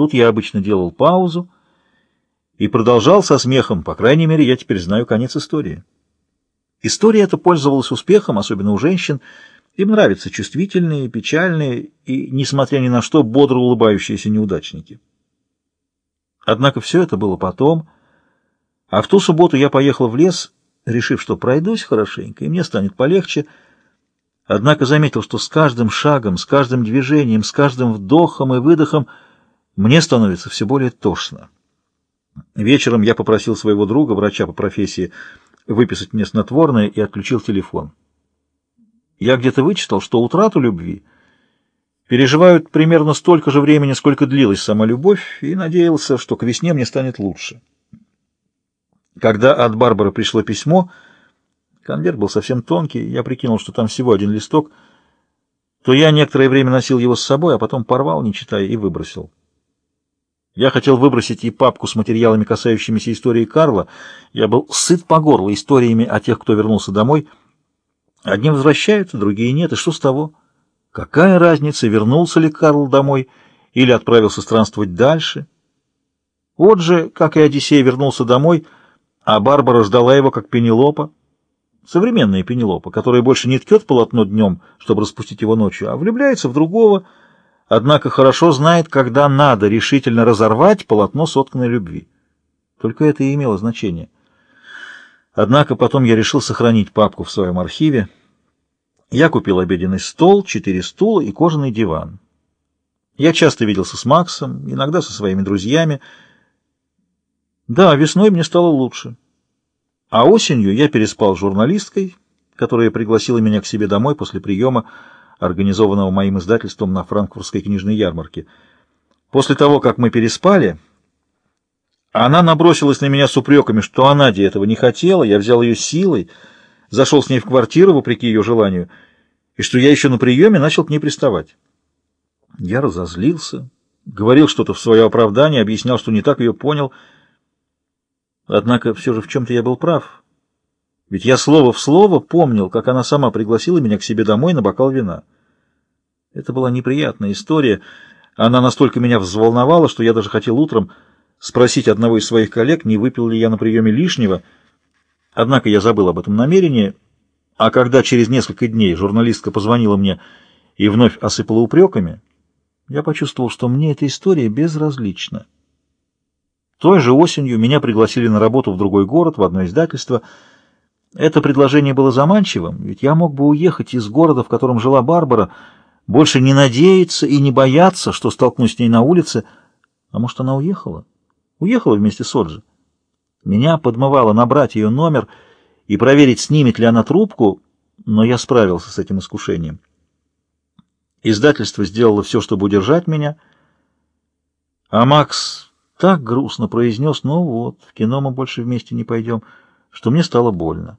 Тут я обычно делал паузу и продолжал со смехом, по крайней мере, я теперь знаю конец истории. История эта пользовалась успехом, особенно у женщин. Им нравятся чувствительные, печальные и, несмотря ни на что, бодро улыбающиеся неудачники. Однако все это было потом, а в ту субботу я поехал в лес, решив, что пройдусь хорошенько, и мне станет полегче, Однако заметил, что с каждым шагом, с каждым движением, с каждым вдохом и выдохом мне становится все более тошно. Вечером я попросил своего друга, врача по профессии, выписать мне снотворное и отключил телефон. Я где-то вычитал, что утрату любви переживают примерно столько же времени, сколько длилась сама любовь, и надеялся, что к весне мне станет лучше. Когда от Барбары пришло письмо, конверт был совсем тонкий, я прикинул, что там всего один листок, то я некоторое время носил его с собой, а потом порвал, не читая, и выбросил. Я хотел выбросить и папку с материалами, касающимися истории Карла. Я был сыт по горло историями о тех, кто вернулся домой. Одни возвращаются, другие нет, и что с того? Какая разница, вернулся ли Карл домой или отправился странствовать дальше? Вот же, как и Одиссей вернулся домой, а Барбара ждала его, как Пенелопа. Современная Пенелопа, которая больше не ткет полотно днем, чтобы распустить его ночью, а влюбляется в другого, однако хорошо знает, когда надо решительно разорвать полотно сотканной любви. Только это и имело значение. Однако потом я решил сохранить папку в своем архиве. Я купил обеденный стол, четыре стула и кожаный диван. Я часто виделся с Максом, иногда со своими друзьями. Да, весной мне стало лучше. А осенью я переспал с журналисткой, которая пригласила меня к себе домой после приема, организованного моим издательством на франкфуртской книжной ярмарке. После того, как мы переспали, она набросилась на меня с упреками, что она этого не хотела, я взял ее силой, зашел с ней в квартиру, вопреки ее желанию, и что я еще на приеме начал к ней приставать. Я разозлился, говорил что-то в свое оправдание, объяснял, что не так ее понял. Однако все же в чем-то я был прав. Ведь я слово в слово помнил, как она сама пригласила меня к себе домой на бокал вина. Это была неприятная история. Она настолько меня взволновала, что я даже хотел утром спросить одного из своих коллег, не выпил ли я на приеме лишнего. Однако я забыл об этом намерении, а когда через несколько дней журналистка позвонила мне и вновь осыпала упреками, я почувствовал, что мне эта история безразлична. Той же осенью меня пригласили на работу в другой город, в одно издательство — это предложение было заманчивым, ведь я мог бы уехать из города, в котором жила Барбара, больше не надеяться и не бояться, что столкнусь с ней на улице. А может, она уехала? Уехала вместе с Оджи. Меня подмывало набрать ее номер и проверить, снимет ли она трубку, но я справился с этим искушением. Издательство сделало все, чтобы удержать меня, а Макс так грустно произнес, ну вот, в кино мы больше вместе не пойдем, что мне стало больно.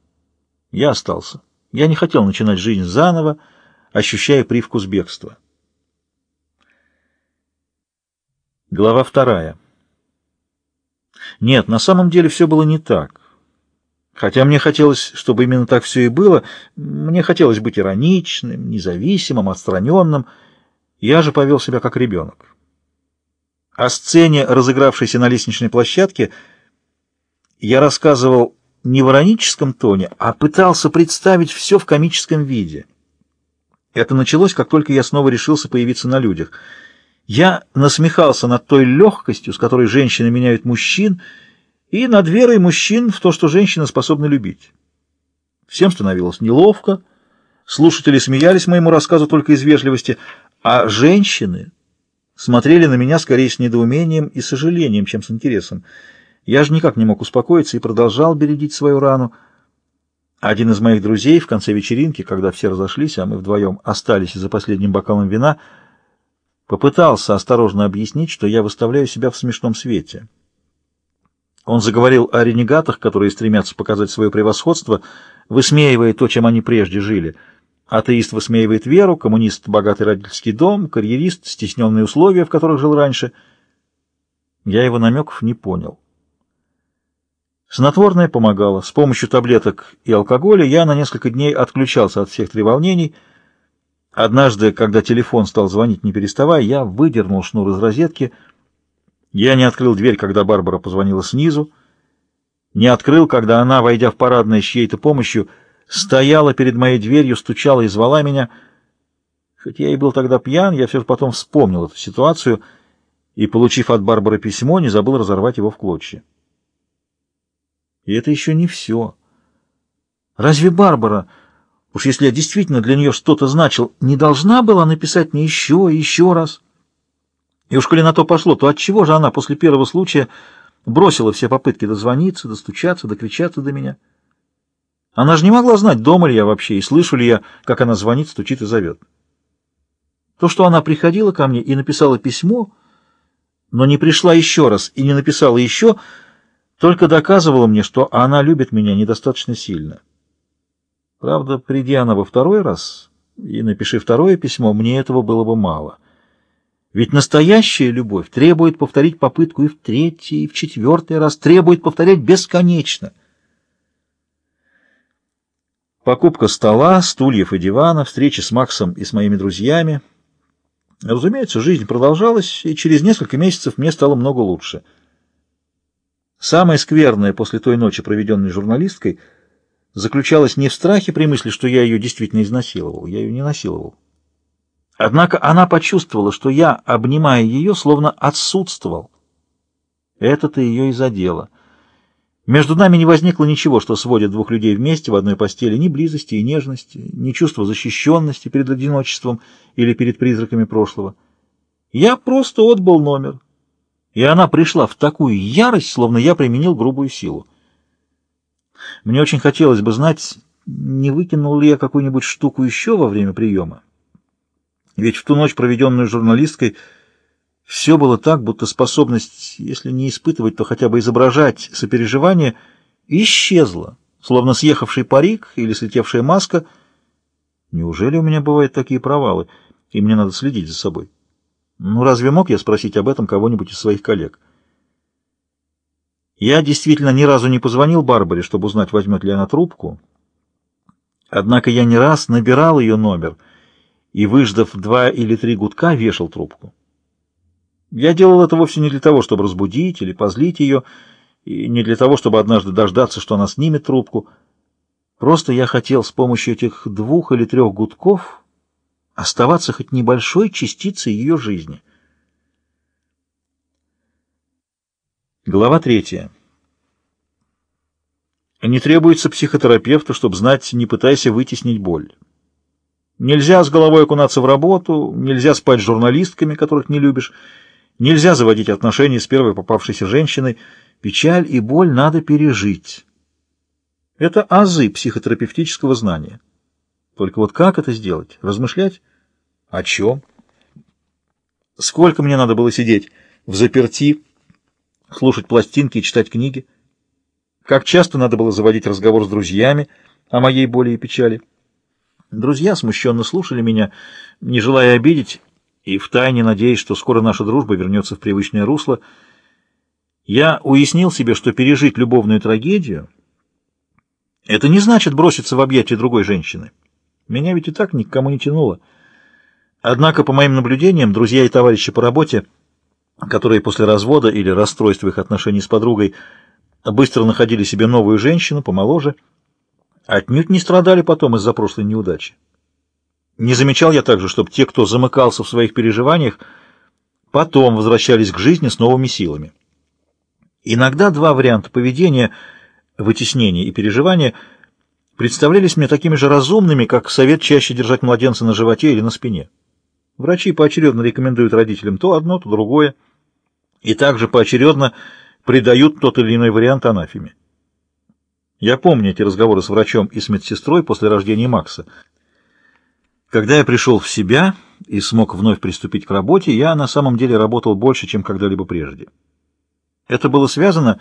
Я остался. Я не хотел начинать жизнь заново, ощущая привкус бегства. Глава вторая. Нет, на самом деле все было не так. Хотя мне хотелось, чтобы именно так все и было, мне хотелось быть ироничным, независимым, отстраненным. Я же повел себя как ребенок. О сцене, разыгравшейся на лестничной площадке, я рассказывал не в ироническом тоне, а пытался представить все в комическом виде. Это началось, как только я снова решился появиться на людях. Я насмехался над той легкостью, с которой женщины меняют мужчин, и над верой мужчин в то, что женщина способна любить. Всем становилось неловко, слушатели смеялись моему рассказу только из вежливости, а женщины смотрели на меня скорее с недоумением и сожалением, чем с интересом. Я же никак не мог успокоиться и продолжал бередить свою рану. Один из моих друзей в конце вечеринки, когда все разошлись, а мы вдвоем остались за последним бокалом вина, попытался осторожно объяснить, что я выставляю себя в смешном свете. Он заговорил о ренегатах, которые стремятся показать свое превосходство, высмеивая то, чем они прежде жили. Атеист высмеивает веру, коммунист — богатый родительский дом, карьерист — стесненные условия, в которых жил раньше. Я его намеков не понял. Снотворное помогало. С помощью таблеток и алкоголя я на несколько дней отключался от всех треволнений. Однажды, когда телефон стал звонить не переставая, я выдернул шнур из розетки, Я не открыл дверь, когда Барбара позвонила снизу, не открыл, когда она, войдя в парадное с чьей-то помощью, стояла перед моей дверью, стучала и звала меня. Хоть я и был тогда пьян, я все же потом вспомнил эту ситуацию и, получив от Барбары письмо, не забыл разорвать его в клочья. И это еще не все. Разве Барбара, уж если я действительно для нее что-то значил, не должна была написать мне еще и еще раз? И уж коли на то пошло, то отчего же она после первого случая бросила все попытки дозвониться, достучаться, докричаться до меня? Она же не могла знать, дома ли я вообще, и слышу ли я, как она звонит, стучит и зовет. То, что она приходила ко мне и написала письмо, но не пришла еще раз и не написала еще, только доказывало мне, что она любит меня недостаточно сильно. Правда, приди она во второй раз и напиши второе письмо, мне этого было бы мало. Ведь настоящая любовь требует повторить попытку и в третий, и в четвертый раз, требует повторять бесконечно. Покупка стола, стульев и дивана, встречи с Максом и с моими друзьями. Разумеется, жизнь продолжалась, и через несколько месяцев мне стало много лучше. Самое скверное после той ночи, проведенной журналисткой — заключалась не в страхе при мысли, что я ее действительно изнасиловал. Я ее не насиловал. Однако она почувствовала, что я, обнимая ее, словно отсутствовал. Это-то ее и задело. Между нами не возникло ничего, что сводит двух людей вместе в одной постели, ни близости и нежности, ни чувства защищенности перед одиночеством или перед призраками прошлого. Я просто отбыл номер, и она пришла в такую ярость, словно я применил грубую силу. Мне очень хотелось бы знать, не выкинул ли я какую-нибудь штуку еще во время приема. Ведь в ту ночь, проведенную журналисткой, все было так, будто способность, если не испытывать, то хотя бы изображать сопереживание, исчезла, словно съехавший парик или слетевшая маска. Неужели у меня бывают такие провалы, и мне надо следить за собой? Ну, разве мог я спросить об этом кого-нибудь из своих коллег? Я действительно ни разу не позвонил Барбаре, чтобы узнать, возьмет ли она трубку. Однако я не раз набирал ее номер и, выждав два или три гудка, вешал трубку. Я делал это вовсе не для того, чтобы разбудить или позлить ее, и не для того, чтобы однажды дождаться, что она снимет трубку. Просто я хотел с помощью этих двух или трех гудков оставаться хоть небольшой частицей ее жизни — Глава третья. Не требуется психотерапевта, чтобы знать, не пытайся вытеснить боль. Нельзя с головой окунаться в работу, нельзя спать с журналистками, которых не любишь, нельзя заводить отношения с первой попавшейся женщиной. Печаль и боль надо пережить. Это азы психотерапевтического знания. Только вот как это сделать? Размышлять? О чем? Сколько мне надо было сидеть в заперти, слушать пластинки и читать книги. Как часто надо было заводить разговор с друзьями о моей боли и печали. Друзья смущенно слушали меня, не желая обидеть, и втайне надеясь, что скоро наша дружба вернется в привычное русло. Я уяснил себе, что пережить любовную трагедию — это не значит броситься в объятия другой женщины. Меня ведь и так никому не тянуло. Однако, по моим наблюдениям, друзья и товарищи по работе — которые после развода или расстройства их отношений с подругой быстро находили себе новую женщину, помоложе, отнюдь не страдали потом из-за прошлой неудачи. Не замечал я также, чтобы те, кто замыкался в своих переживаниях, потом возвращались к жизни с новыми силами. Иногда два варианта поведения, вытеснения и переживания, представлялись мне такими же разумными, как совет чаще держать младенца на животе или на спине. Врачи поочередно рекомендуют родителям то одно, то другое и также поочередно придают тот или иной вариант анафеме. Я помню эти разговоры с врачом и с медсестрой после рождения Макса. Когда я пришел в себя и смог вновь приступить к работе, я на самом деле работал больше, чем когда-либо прежде. Это было связано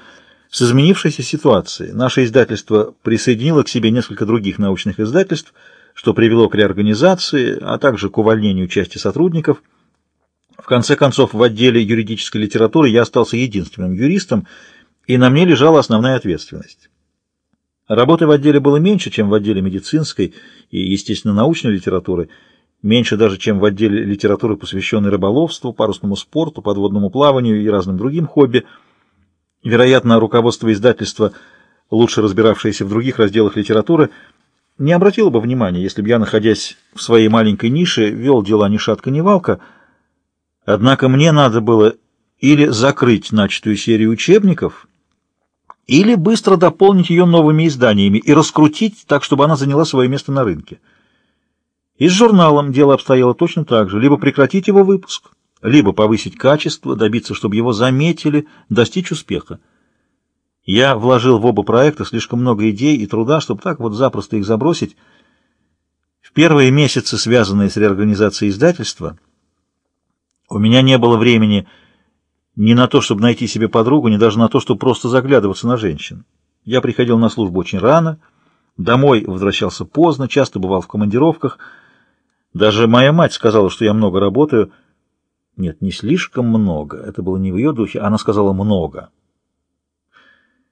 с изменившейся ситуацией. Наше издательство присоединило к себе несколько других научных издательств, что привело к реорганизации, а также к увольнению части сотрудников – в конце концов, в отделе юридической литературы я остался единственным юристом, и на мне лежала основная ответственность. Работы в отделе было меньше, чем в отделе медицинской и, естественно, научной литературы, меньше даже, чем в отделе литературы, посвященной рыболовству, парусному спорту, подводному плаванию и разным другим хобби. Вероятно, руководство издательства, лучше разбиравшееся в других разделах литературы, не обратило бы внимания, если бы я, находясь в своей маленькой нише, вел дела ни шатка, ни валка. Однако мне надо было или закрыть начатую серию учебников, или быстро дополнить ее новыми изданиями и раскрутить так, чтобы она заняла свое место на рынке. И с журналом дело обстояло точно так же. Либо прекратить его выпуск, либо повысить качество, добиться, чтобы его заметили, достичь успеха. Я вложил в оба проекта слишком много идей и труда, чтобы так вот запросто их забросить. В первые месяцы, связанные с реорганизацией издательства, у меня не было времени ни на то, чтобы найти себе подругу, ни даже на то, чтобы просто заглядываться на женщин. Я приходил на службу очень рано, домой возвращался поздно, часто бывал в командировках. Даже моя мать сказала, что я много работаю. Нет, не слишком много, это было не в ее духе, она сказала «много».